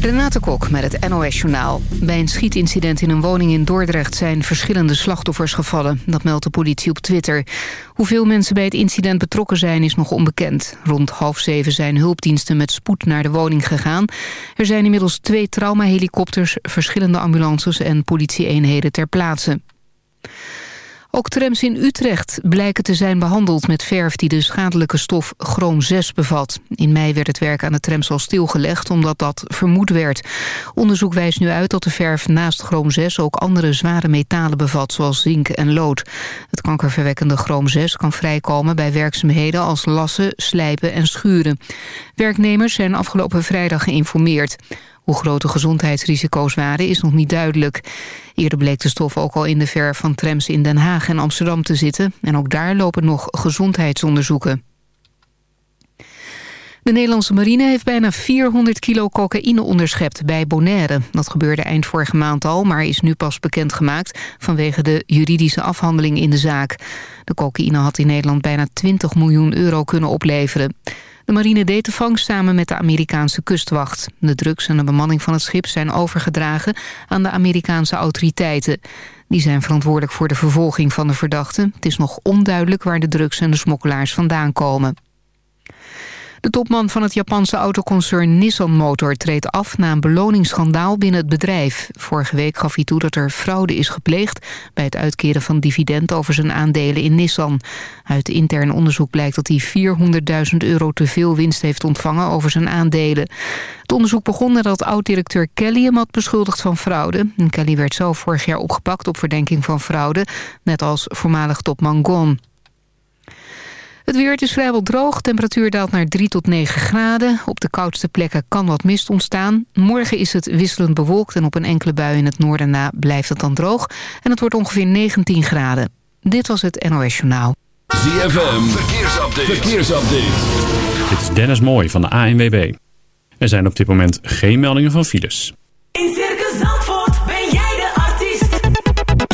Renate Kok met het NOS Journaal. Bij een schietincident in een woning in Dordrecht zijn verschillende slachtoffers gevallen. Dat meldt de politie op Twitter. Hoeveel mensen bij het incident betrokken zijn is nog onbekend. Rond half zeven zijn hulpdiensten met spoed naar de woning gegaan. Er zijn inmiddels twee traumahelikopters, verschillende ambulances en politieeenheden ter plaatse. Ook trams in Utrecht blijken te zijn behandeld met verf die de schadelijke stof chroom 6 bevat. In mei werd het werk aan de trams al stilgelegd omdat dat vermoed werd. Onderzoek wijst nu uit dat de verf naast chroom 6 ook andere zware metalen bevat zoals zink en lood. Het kankerverwekkende chroom 6 kan vrijkomen bij werkzaamheden als lassen, slijpen en schuren. Werknemers zijn afgelopen vrijdag geïnformeerd. Hoe groot de gezondheidsrisico's waren is nog niet duidelijk. Eerder bleek de stof ook al in de verf van trams in Den Haag en Amsterdam te zitten. En ook daar lopen nog gezondheidsonderzoeken. De Nederlandse marine heeft bijna 400 kilo cocaïne onderschept bij Bonaire. Dat gebeurde eind vorige maand al, maar is nu pas bekendgemaakt... vanwege de juridische afhandeling in de zaak. De cocaïne had in Nederland bijna 20 miljoen euro kunnen opleveren. De marine deed de vangst samen met de Amerikaanse kustwacht. De drugs en de bemanning van het schip zijn overgedragen aan de Amerikaanse autoriteiten. Die zijn verantwoordelijk voor de vervolging van de verdachten. Het is nog onduidelijk waar de drugs en de smokkelaars vandaan komen. De topman van het Japanse autoconcern Nissan Motor treedt af na een beloningsschandaal binnen het bedrijf. Vorige week gaf hij toe dat er fraude is gepleegd bij het uitkeren van dividend over zijn aandelen in Nissan. Uit intern onderzoek blijkt dat hij 400.000 euro te veel winst heeft ontvangen over zijn aandelen. Het onderzoek begon nadat oud-directeur Kelly hem had beschuldigd van fraude. Kelly werd zelf vorig jaar opgepakt op verdenking van fraude, net als voormalig topman Gon. Het weer is vrijwel droog. Temperatuur daalt naar 3 tot 9 graden. Op de koudste plekken kan wat mist ontstaan. Morgen is het wisselend bewolkt en op een enkele bui in het noorden na blijft het dan droog. En het wordt ongeveer 19 graden. Dit was het NOS Journaal. ZFM, verkeersupdate. verkeersupdate. Dit is Dennis Mooij van de ANWB. Er zijn op dit moment geen meldingen van files.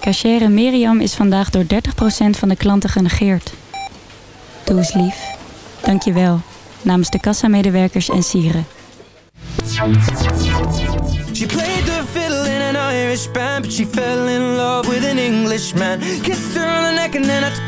Cachere Miriam is vandaag door 30% van de klanten genegeerd. Doe eens lief. Dank je. Namens de kassamedewerkers en sieren. She played the fiddle in an Irish band, but she fell in love with an Englishman. Kissed her on the neck and then I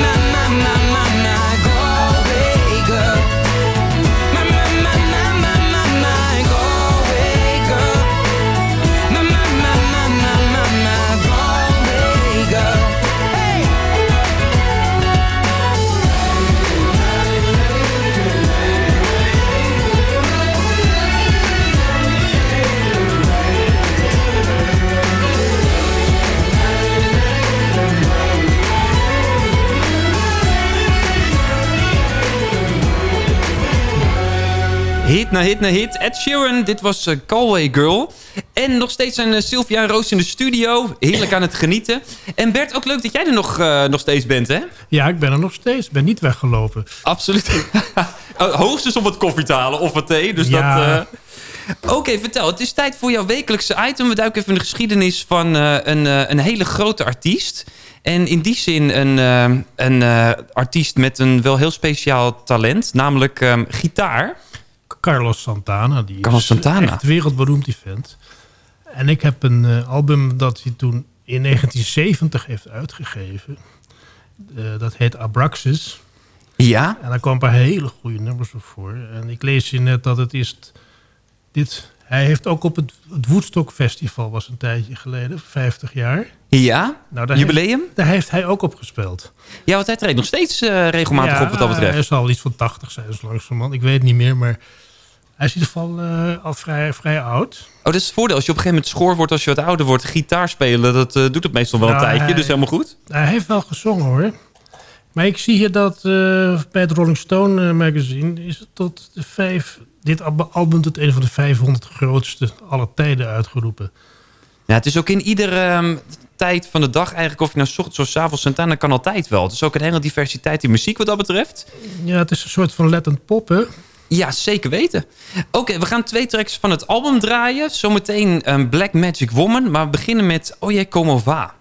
my, my, my. Hit na hit na hit. Ed Sheeran, dit was Galway Girl. En nog steeds zijn eh, Sylvia en Roos in de studio. Heerlijk aan het genieten. En Bert, ook leuk dat jij er nog, eh, nog steeds bent, hè? Ja, ik ben er nog steeds. Ik ben niet weggelopen. Absoluut. Oh, Hoogstens om wat koffie te halen of wat thee. Dus Ja. dat... Oké, vertel. Het is tijd voor jouw wekelijkse item. We duiken even in de geschiedenis van een, een hele grote artiest. En in die zin een, een artiest met een wel heel speciaal talent. Namelijk ehm, gitaar. Carlos Santana. Die Carlos is Santana. echt wereldberoemd, die vent. En ik heb een eh, album dat hij toen in 1970 heeft uitgegeven. Eh, dat heet Abraxas. Ja? En daar kwam een paar hele goede nummers op voor. En ik lees je net dat het is... Dit, hij heeft ook op het, het Woodstock Festival, was een tijdje geleden, 50 jaar. Ja? Nou, daar Jubileum? Heeft, daar heeft hij ook op gespeeld. Ja, want hij treedt nog steeds eh, regelmatig op wat dat betreft. Hij zal iets van 80 zijn, zo langzamerhand. Ik weet het niet meer, maar hij is in ieder geval eh, al vrij, vrij oud. Oh, dat is het voordeel. Als je op een gegeven moment schoor wordt, als je wat ouder wordt, gitaar spelen, dat eh, doet het meestal wel een Nou, tijdje. hij- Dus helemaal goed. Hij heeft wel gezongen hoor. Maar ik zie hier dat eh, bij het Rolling Stone magazine is het tot de vijf, dit al- album tot een van de 500 grootste aller tijden uitgeroepen. Ja, het is ook in iedere ehm, tijd van de dag eigenlijk, of je nou 's ochtends of 's avonds Santana kan altijd wel. Het is ook een hele diversiteit in muziek wat dat betreft. Ja, het is een soort van Latin pop hè. Ja, zeker weten. Oké, we gaan twee tracks van het album draaien. Zometeen um, Black Magic Woman, maar we beginnen met Oye Como Va.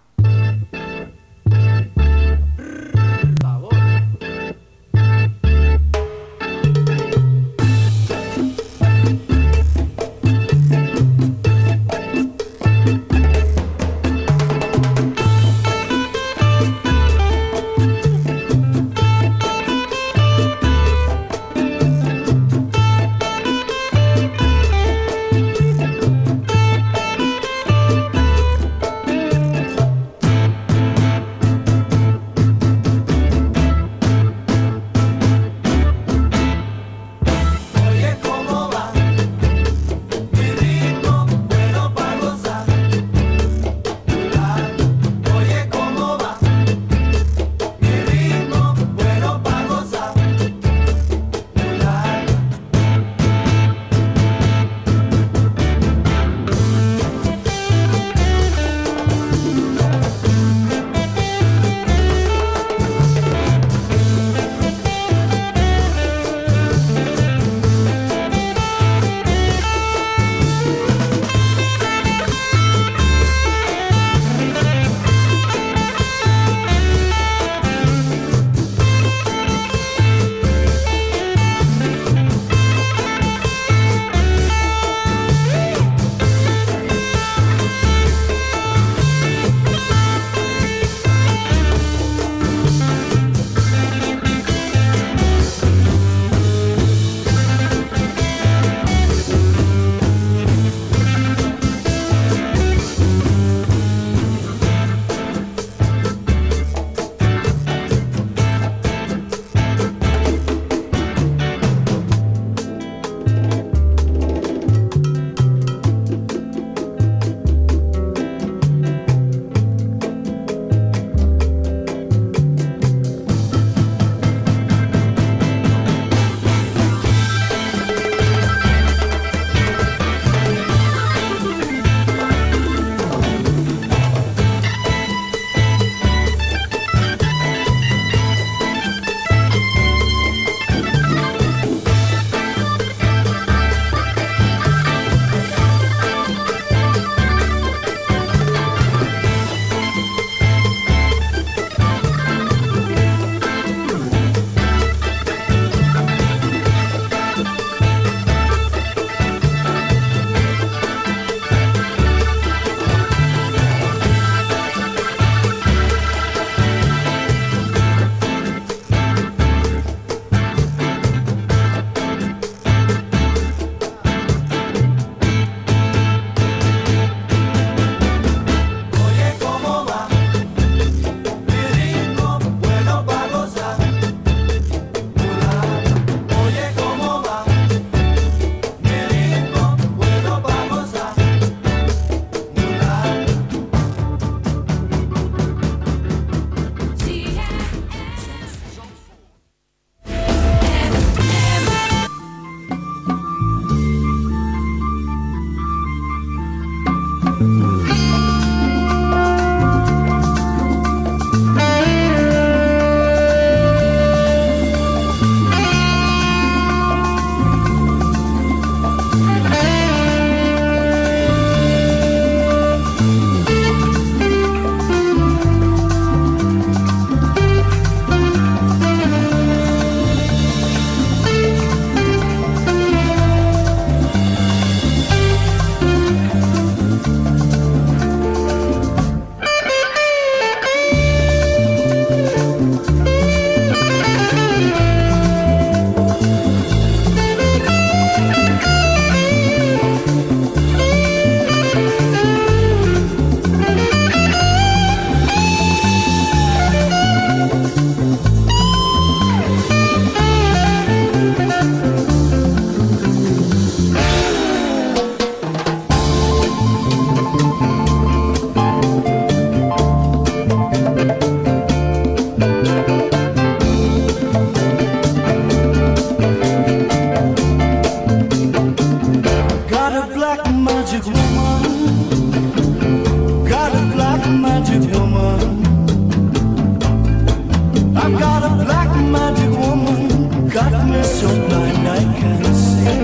I've got a black magic woman, got me so blind I can't see.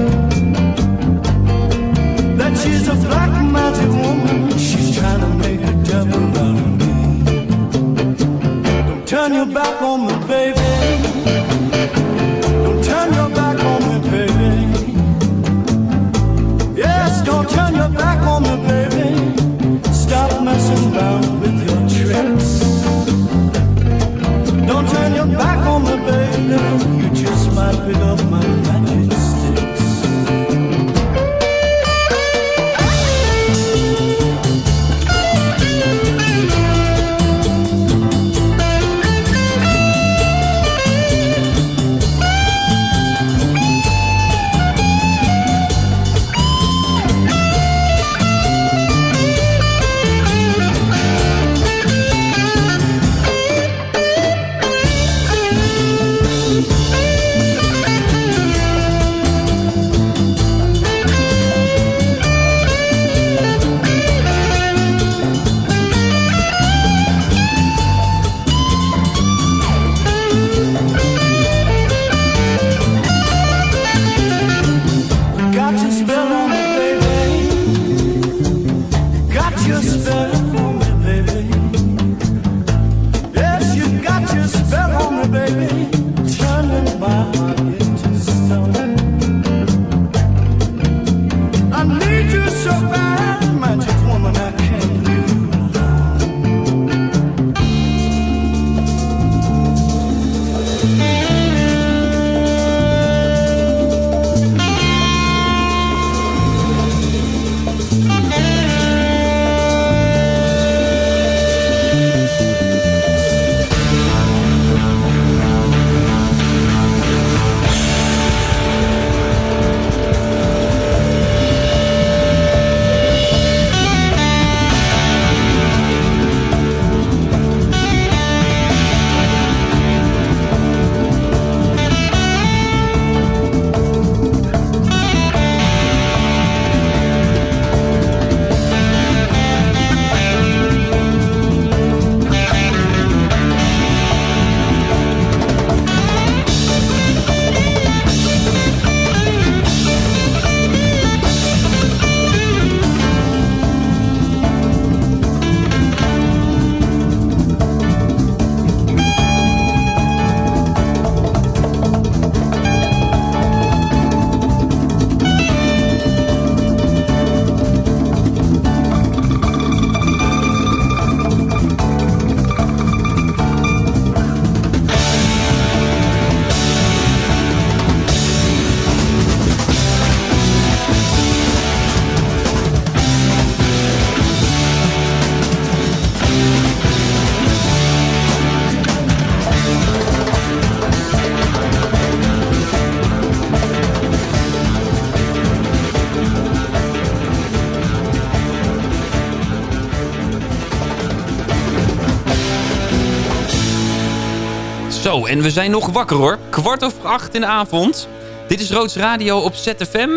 That she's a black magic woman, she's trying to make a devil out of me. Don't turn your back on me, baby. En we zijn nog wakker hoor. Kwart over acht in de avond. Dit is Roods Radio op ZFM.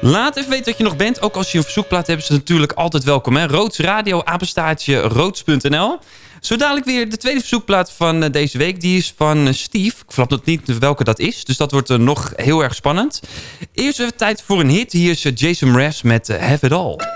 Laat even weten dat je nog bent. Ook als je een verzoekplaat hebt, is het natuurlijk altijd welkom. Hè? Roods Radio, apenstaartje, roods.nl. Zo dadelijk weer de tweede verzoekplaat van eh, deze week. Die is van eh, Steve. Ik flap nog niet welke dat is. Dus dat wordt eh, nog heel erg spannend. Eerst even tijd voor een hit. Hier is Jason Mraz met Have It All.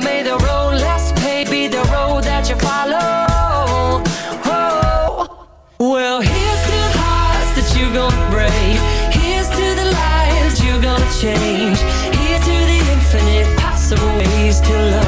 May the road less paved be the road that you follow. Oh, well, here's to the hearts that you're gonna break. Here's to the lives you're gonna change. Here's to the infinite possible ways to love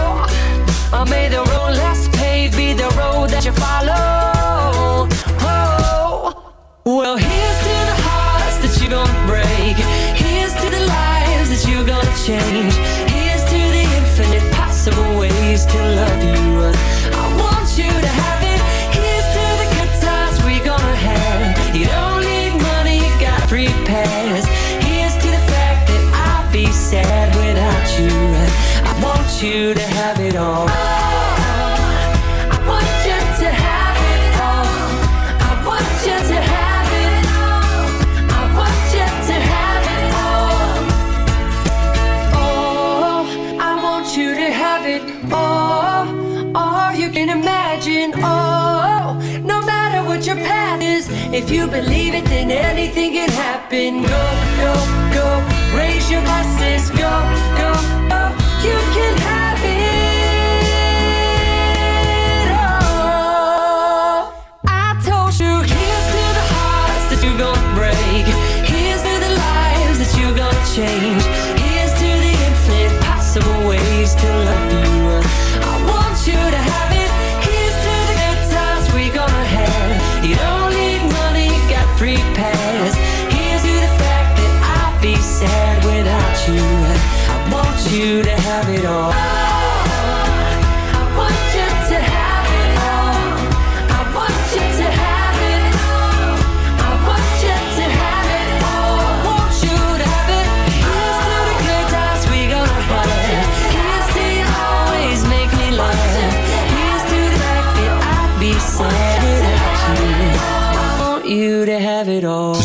Or may the road less paved be the road that you follow. Oh, well, here's to the hearts that you're gonna break. Here's to the lives that you're gonna change. Here's to the infinite possible ways to love you. I want you to have it. Here's to the good times we're gonna have. You don't need money, you got free. Here's to the fact that I'd be sad without you. I want you to if you believe it, then anything can happen. Go, go, go. Raise your glasses. Go.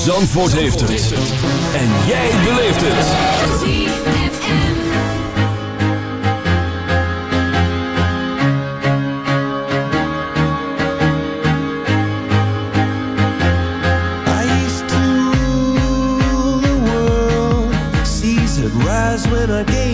Zandvoort heeft het. En jij beleeft het. I used to the world. Seas rise when I gave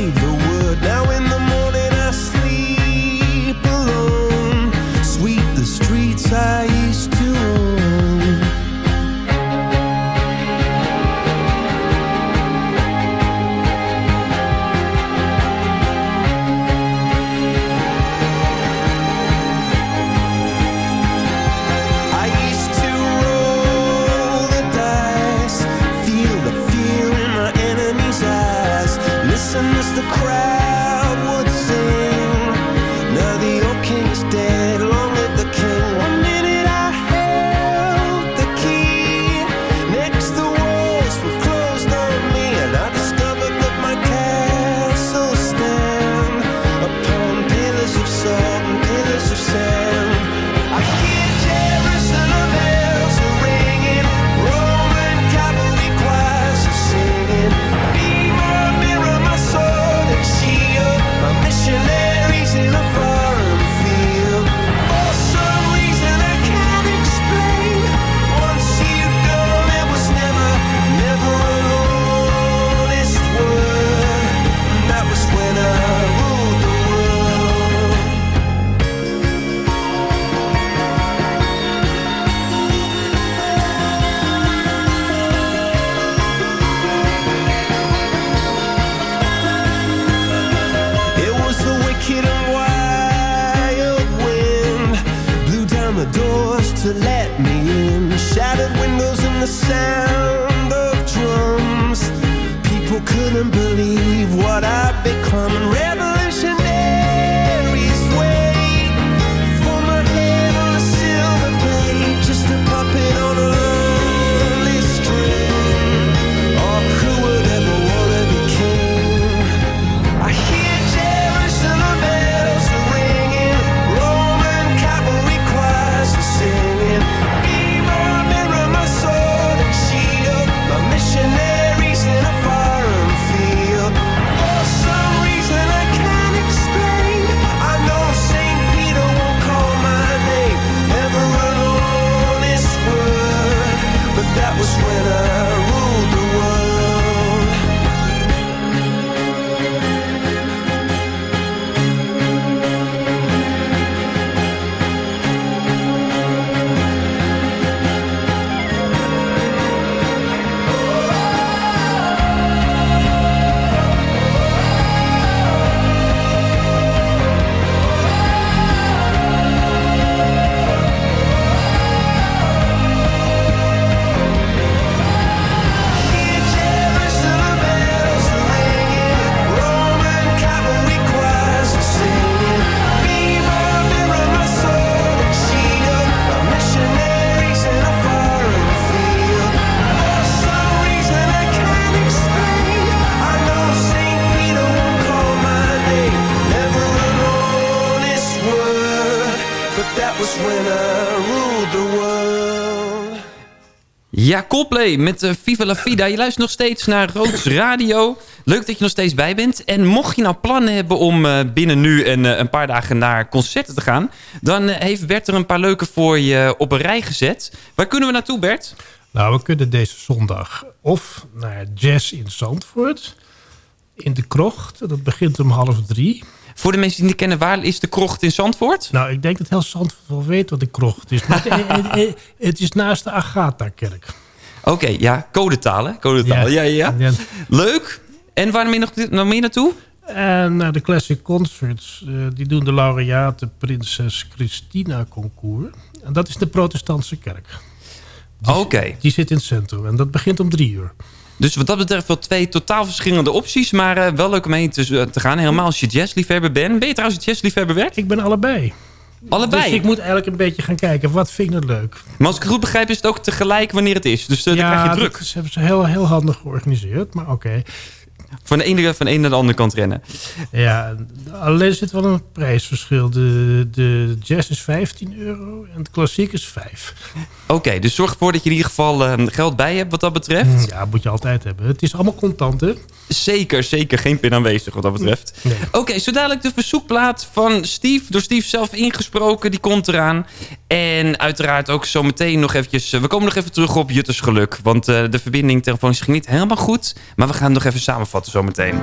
the world. Ja, Coldplay met eh, Viva la Vida. Je luistert nog steeds naar Roods Radio. Leuk dat je nog steeds bij bent. En mocht je nou plannen hebben om eh, binnen nu en eh, een paar dagen naar concerten te gaan... dan heeft Bert er een paar leuke voor je op een rij gezet. Waar kunnen we naartoe, Bert? Nou, we kunnen deze zondag of naar Jazz in Zandvoort... in de Krocht, dat begint om half drie... Voor de mensen die niet kennen, waar is de krocht in Zandvoort? Nou, ik denk dat heel Zandvoort wel weet wat de krocht is. Maar het, het, het, is naast de Agatha-kerk. Oké, okay, ja, codetalen. Codetaal, ja. Ja, ja, ja. Leuk. En waar ben je nog, nog meer naartoe? En naar de Classic Concerts. Uh, die doen de laureaten Prinses Christina Concours. En dat is de protestantse kerk. Oké. Okay. Die zit in het centrum. En dat begint om drie uur. Dus wat dat betreft wel twee totaal verschillende opties. Maar uh, wel leuk om heen te, te, gaan. Helemaal als je jazzliefhebber bent. Ben je trouwens jazzliefhebber, Bert? Ik ben allebei. Allebei? Dus ik moet eigenlijk een beetje gaan kijken. Wat vind ik nou leuk? Maar als ik het goed begrijp is het ook tegelijk wanneer het is. Dus uh, ja, dan krijg je druk. dat hebben ze heel, heel handig georganiseerd. Maar oké. Okay. Van de ene van de ene naar de andere kant rennen. Ja, alleen zit wel een prijsverschil. De, de jazz is 15 euro en de klassiek is 5. Oké, okay, dus zorg ervoor dat je in ieder geval uh, geld bij hebt wat dat betreft. Ja, moet je altijd hebben. Het is allemaal contant, hè? Zeker, zeker. Geen pin aanwezig wat dat betreft. Nee. Oké, okay, zo dadelijk de verzoekplaat van Steve. Door Steve zelf ingesproken, die komt eraan. En uiteraard ook zo meteen nog eventjes... we komen nog even terug op Jutters geluk. Want uh, de verbinding telefonisch ging niet helemaal goed. Maar we gaan nog even samenvatten zometeen.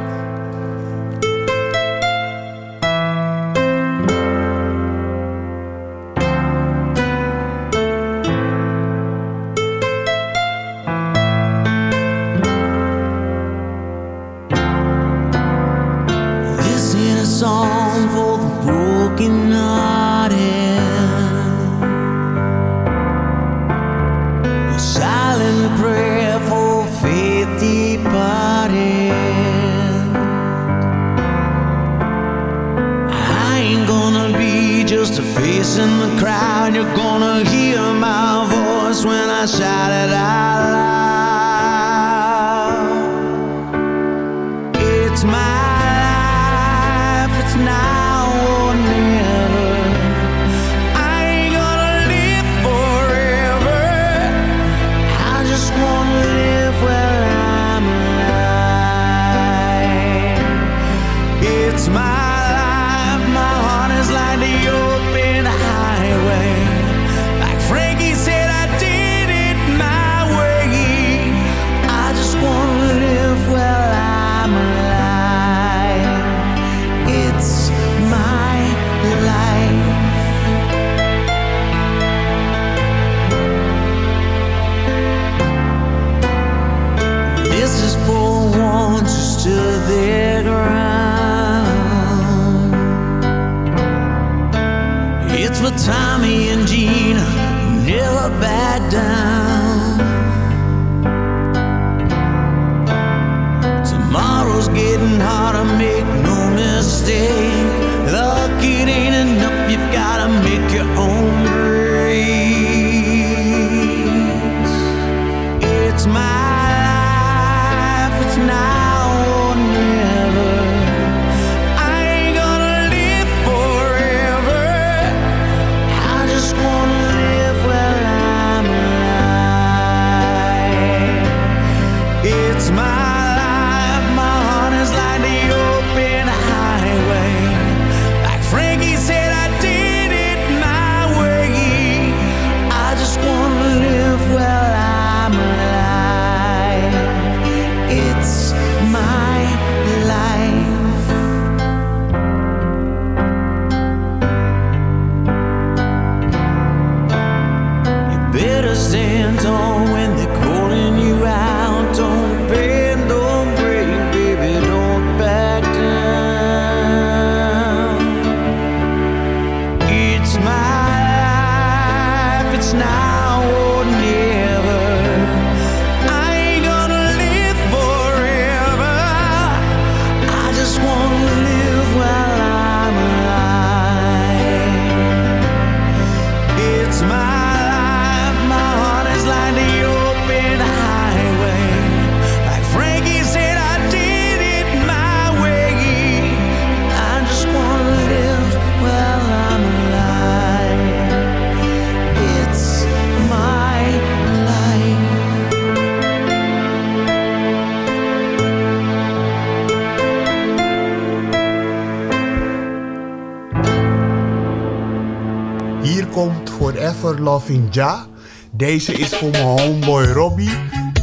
Deze is voor mijn homeboy Robbie,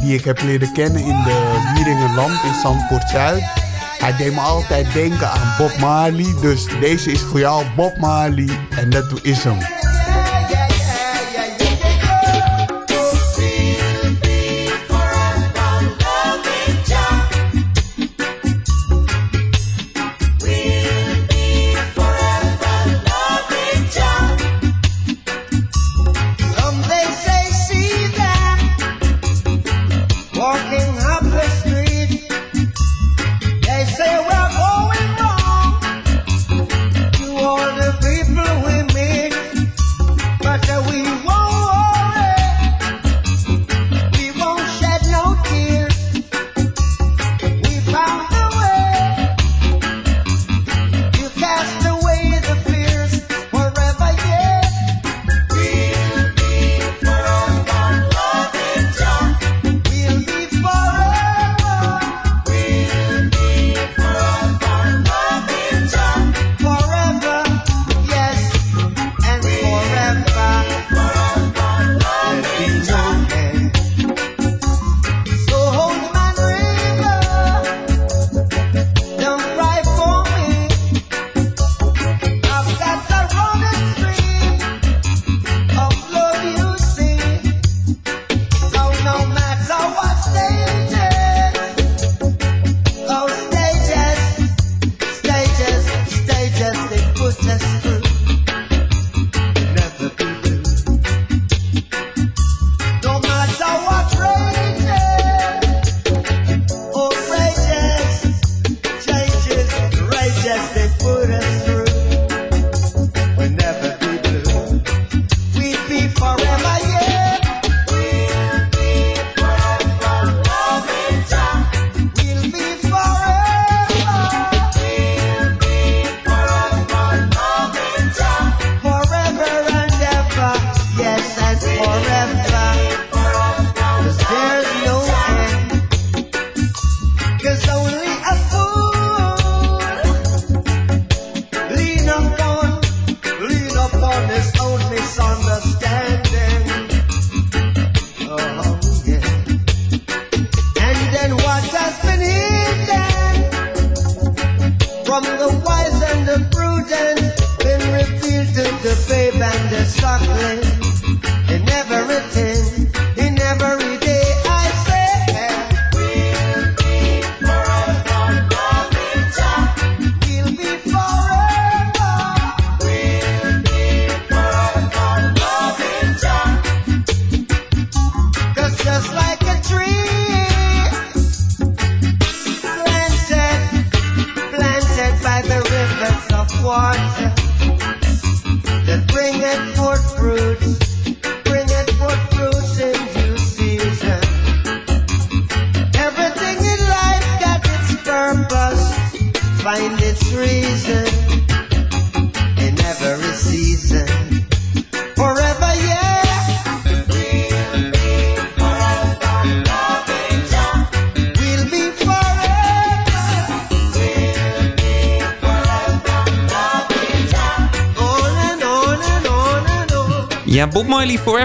die ik heb leren kennen in de Wieringenland in Zandpoort Zuid. Hij deed me altijd denken aan Bob Marley, dus deze is voor jou Bob Marley en dat is hem.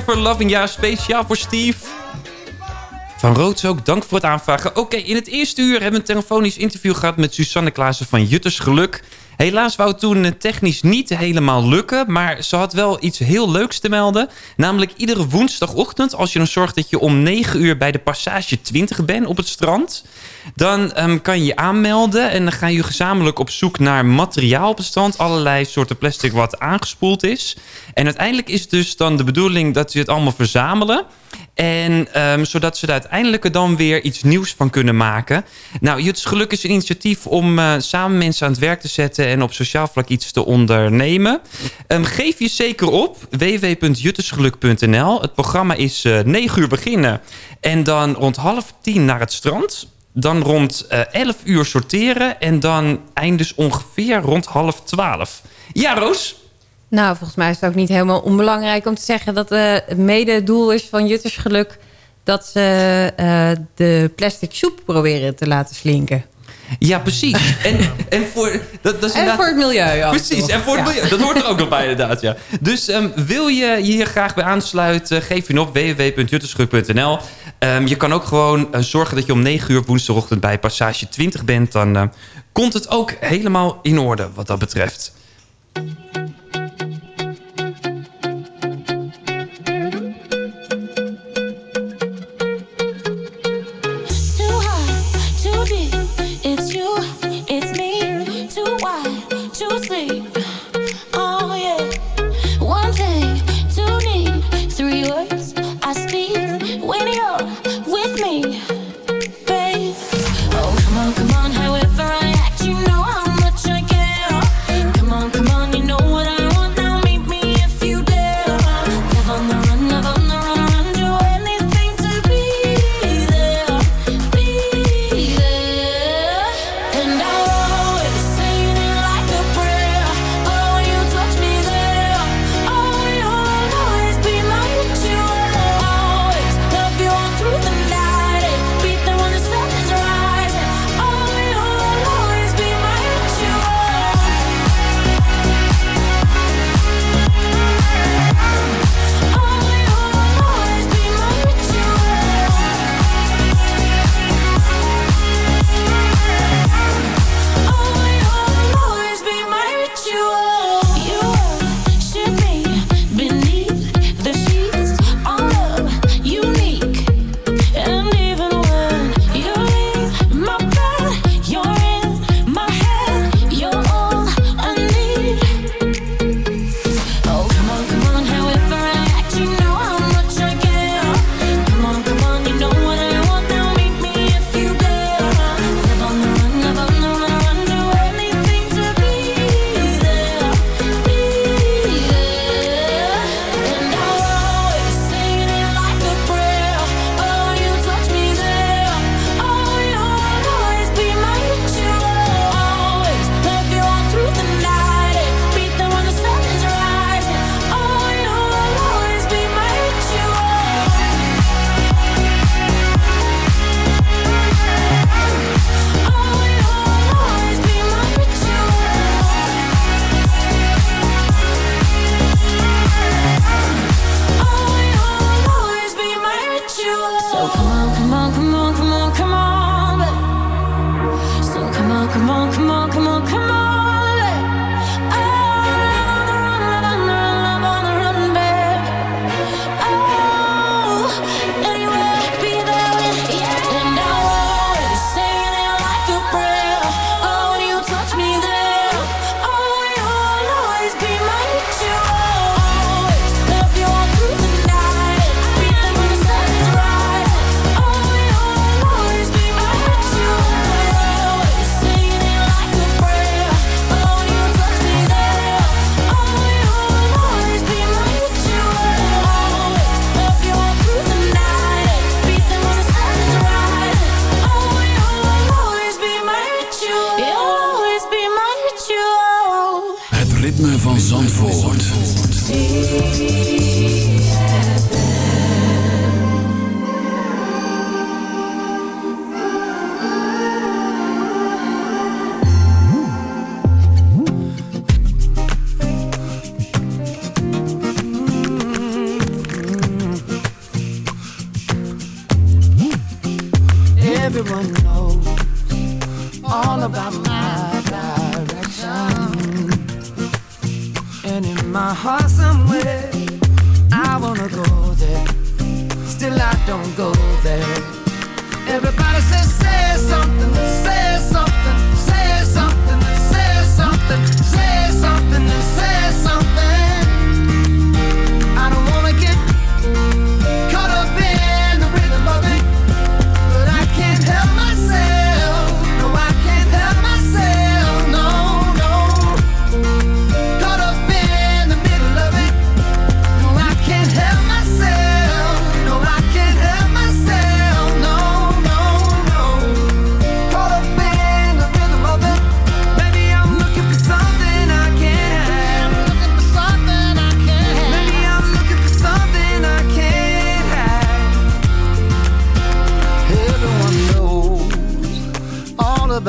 Forever Loving Ja, speciaal voor Steve. Van Roods ook, dank voor het aanvragen. Oké, in het eerste uur hebben we een telefonisch interview gehad... met Susanne Klaassen van Jutters Geluk. Helaas wou het toen technisch niet helemaal lukken... maar ze had wel iets heel leuks te melden. Namelijk iedere woensdagochtend... als je dan zorgt dat je om 9 uur bij de Passage 20 bent op het strand... dan ehm, kan je je aanmelden... en dan gaan jullie gezamenlijk op zoek naar materiaal op het strand. Allerlei soorten plastic wat aangespoeld is. En uiteindelijk is dus dan de bedoeling dat je het allemaal verzamelen... En ehm, zodat ze er uiteindelijk dan weer iets nieuws van kunnen maken. Nou, Juts Geluk is een initiatief om eh, samen mensen aan het werk te zetten... en op sociaal vlak iets te ondernemen. Ehm, geef je zeker op www.juttesgeluk.nl. Het programma is eh 9 uur beginnen. En dan rond half tien naar het strand. Dan rond eh 11 uur sorteren. En dan eindigt ongeveer rond half 12. Ja, Roos? Nou, volgens mij is het ook niet helemaal onbelangrijk om te zeggen... dat eh, uh, mede doel is van Juttersgeluk... dat ze eh, de plastic soep proberen te laten slinken. Ja, precies. En, en, voor, dat, dat is en voor het milieu. Ja, precies, en voor het milieu. Dat hoort er ook nog bij, inderdaad. Ja. Dus ehm, wil je hier graag bij aansluiten, geef je nog www.juttersgeluk.nl. Ehm, je kan ook gewoon eh, zorgen dat je om 9 uur woensdagochtend bij Passage 20 bent. Dan komt het ook helemaal in orde wat dat betreft.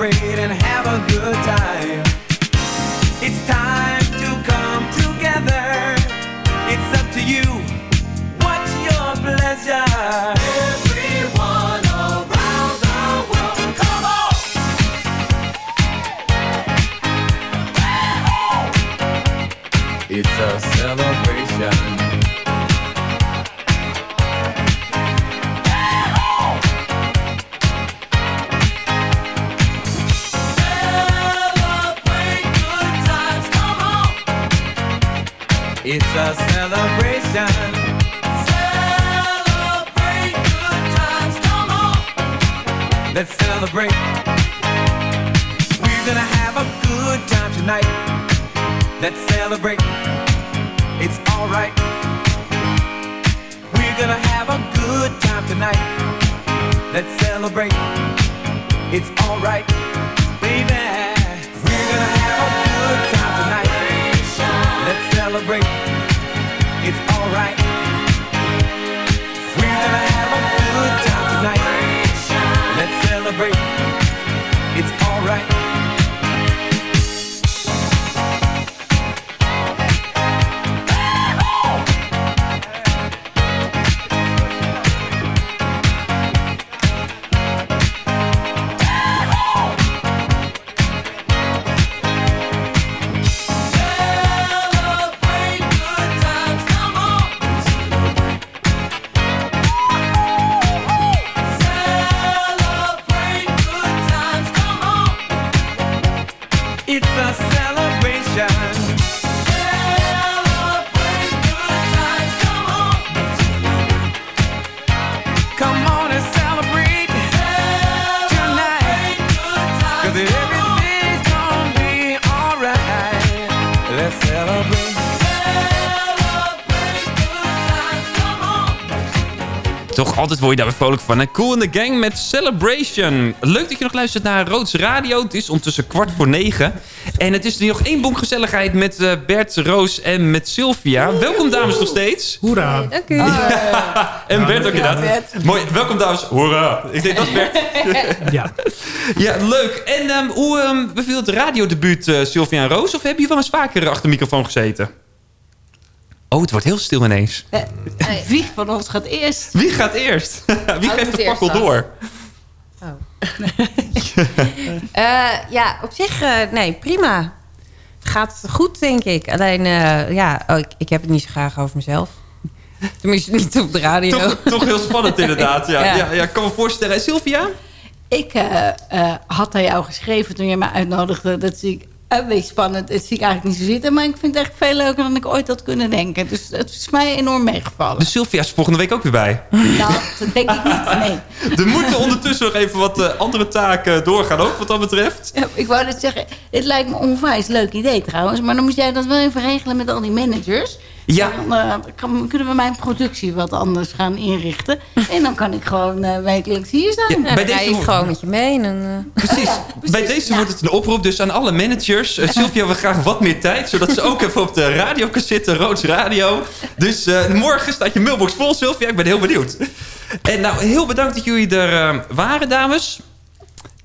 celebrate and have a good time. Altijd word je daar weer vrolijk van. En Cool in the Gang met Celebration. Leuk dat je nog luistert naar Roods Radio. Het is ondertussen kwart voor negen. En het is nu nog één bonk gezelligheid met eh, Bert, Roos en met Sylvia. Welkom dames nog steeds. Hoera. Dank u. En Bert ook Ja, inderdaad. Mooi, welkom dames. Hoera. Ik denk dat is Bert. ja. ja, leuk. En ehm, hoe ehm, beviel het radiodebuut uh, Sylvia en Roos? Of hebben jullie wel eens vaker achter de microfoon gezeten? Oh, het wordt heel stil ineens. Wie van ons gaat eerst? Wie gaat eerst? Wie geeft de fakkel door? Eh, ja, op zich, eh, nee, prima. Het gaat goed, denk ik. Alleen, eh, ja, oh, ik, ik heb het niet zo graag over mezelf. Tenminste, niet op de radio. Toch, toch heel spannend inderdaad. Ja, ja. Ja. kan me voorstellen. En Sylvia? Ik eh, eh, had aan jou geschreven toen je me uitnodigde. Dat zie ik een beetje spannend. Dat zie ik eigenlijk niet zo zitten. Maar ik vind het echt veel leuker dan ik ooit had kunnen denken. Dus het is mij enorm meegevallen. De Sylvia is volgende week ook weer bij. Nou, dat denk ik niet. Nee. Er moeten ondertussen nog even wat eh, andere taken doorgaan ook wat dat betreft. Ja, ik wou net zeggen, het lijkt me een onwijs leuk idee trouwens. Maar dan moet jij dat wel even regelen met al die managers. Ja. Dan eh, kan, kunnen we mijn productie wat anders gaan inrichten. En dan kan ik gewoon eh, wekelijks hier zijn. Ja, bij deze ik gewoon met je mee. En, dan, eh, Precies. Bij deze wordt het een oproep dus aan alle managers. Sylvia, we graag wat meer tijd. Zodat ze ook even op de radio kan zitten. Roods Radio. Dus eh, morgen staat je mailbox vol, Sylvia. Ik ben heel benieuwd. En nou, heel bedankt dat jullie er waren, dames.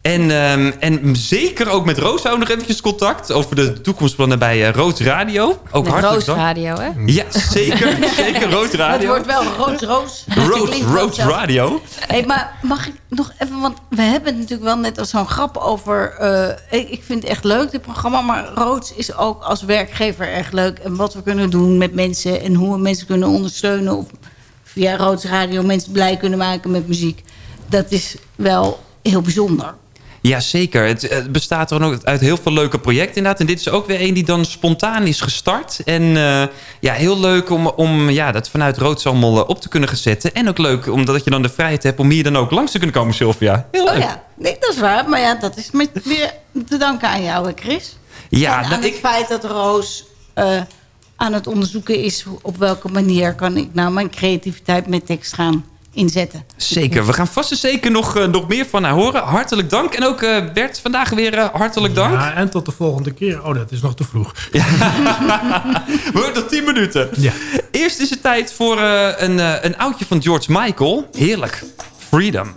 En, ehm, en zeker ook met Roos houden we nog eventjes contact over de toekomstplannen bij eh, Rood Radio. Ook Met hartelijk Roos. Radio, hè? Ja, zeker. zeker Rood Het Radio. wordt wel rood roos. Rood, Rood Radio. Hey, maar mag ik nog even, want we hebben het natuurlijk wel net als zo'n grap over... eh, ik, vind het echt leuk, dit programma, maar Roods is ook als werkgever erg leuk. En wat we kunnen doen met mensen en hoe we mensen kunnen ondersteunen... of via Roods Radio mensen blij kunnen maken met muziek. Dat is wel heel bijzonder. Ja, zeker. Het, het bestaat er ook uit heel veel leuke projecten inderdaad. En dit is ook weer een die dan spontaan is gestart. En eh, ja, heel leuk om, om ja, dat vanuit Roods allemaal op te kunnen gaan zetten. En ook leuk omdat je dan de vrijheid hebt om hier dan ook langs te kunnen komen, Sylvia. Heel leuk. Oh ja, nee, dat is waar. Maar ja, dat is met weer te danken aan jou, Chris. Ja, en nou, aan het feit dat Roos eh, aan het onderzoeken is... op welke manier kan ik nou mijn creativiteit met tekst gaan inzetten. Zeker. We gaan vast en zeker nog, eh, nog meer van haar horen. Hartelijk dank. En ook eh, Bert, vandaag weer eh, hartelijk dank. Ja, en tot de volgende keer. Oh, dat is nog te vroeg. We horen tot 10 minuten. Ja. Eerst is het tijd voor eh, een, eh, een oudje van George Michael. Heerlijk. Freedom.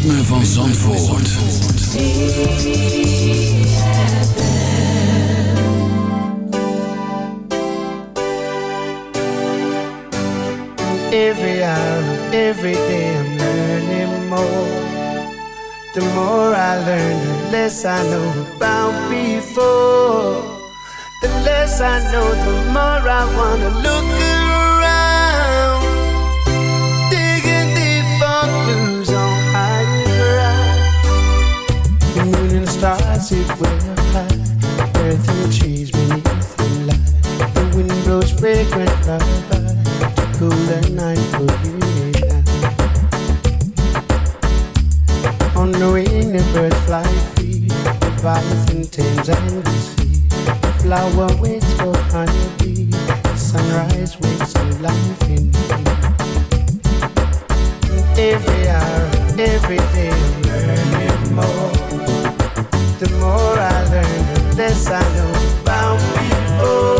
ritme van Zandvoort. Every hour, every day I'm learning more. The more I learn, the less I know about before. The less I know, the more I wanna look around. regret, Papa. Cooler night for you now. On the wing, the birds fly free. The violets in Thames and the sea. The flower waits for honeybee. The sunrise waits for life in me. Every hour, every day, I'm learning more. The more I learn, the less I know about people.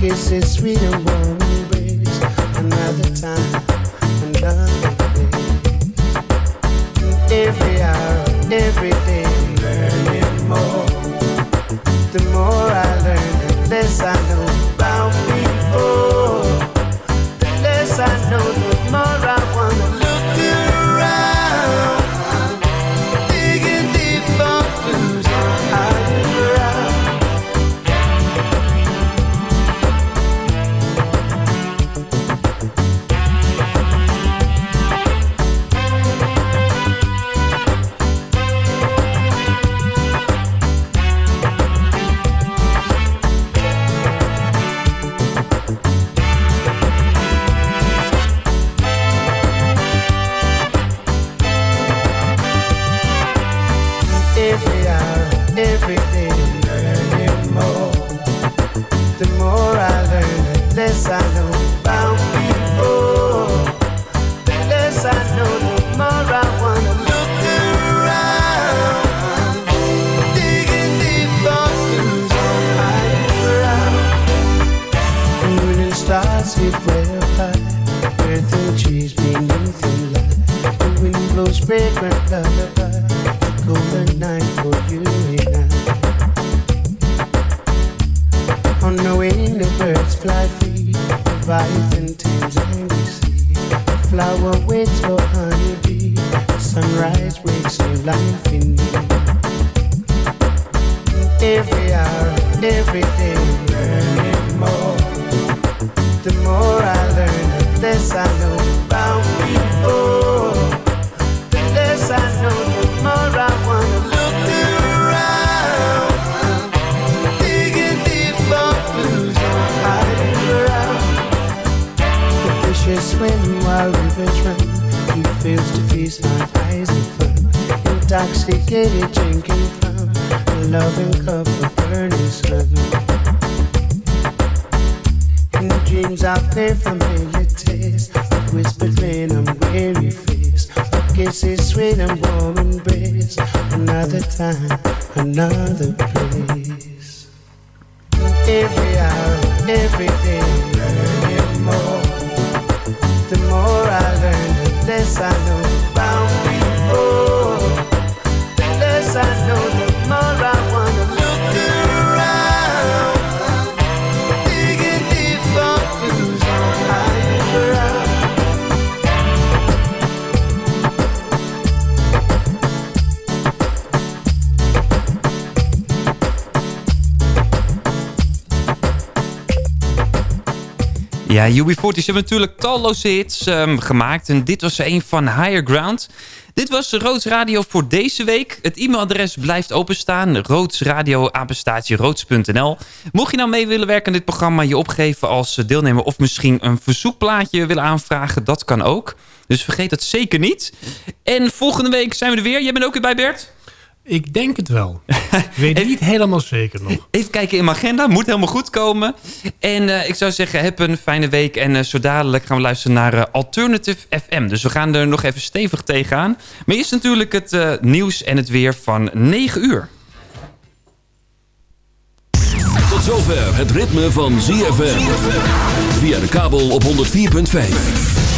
guess it's sweet and warm embrace another time another day. And every hour every day. Learning more. The more I learn the less I know. He to feast my eyes in fun. Intoxicated drinking from a loving cup of burning sun. In the dreams I play familiar taste of whispered rain and weary face. A kiss is sweet and warm embrace. Another time, another place. Every hour, every day, I know Ja, UB40 hebben natuurlijk talloze hits ehm, gemaakt. En dit was er een van Higher Ground. Dit was Roods Radio voor deze week. Het e-mailadres blijft openstaan. roodsradioapenstaatje.nl Mocht je nou mee willen werken aan dit programma... je opgeven als deelnemer of misschien een verzoekplaatje willen aanvragen... dat kan ook. Dus vergeet dat zeker niet. En volgende week zijn we er weer. Jij bent ook weer bij, Bert? Ik denk het wel. Ik weet niet helemaal zeker nog. Even kijken in mijn agenda. Moet helemaal goed komen. En eh, ik zou zeggen, heb een fijne week. En eh, zo dadelijk gaan we luisteren naar eh, Alternative FM. Dus we gaan er nog even stevig tegenaan. Maar eerst natuurlijk het eh, nieuws en het weer van 9 uur. Tot zover het ritme van ZFM. Via de kabel op 104.5.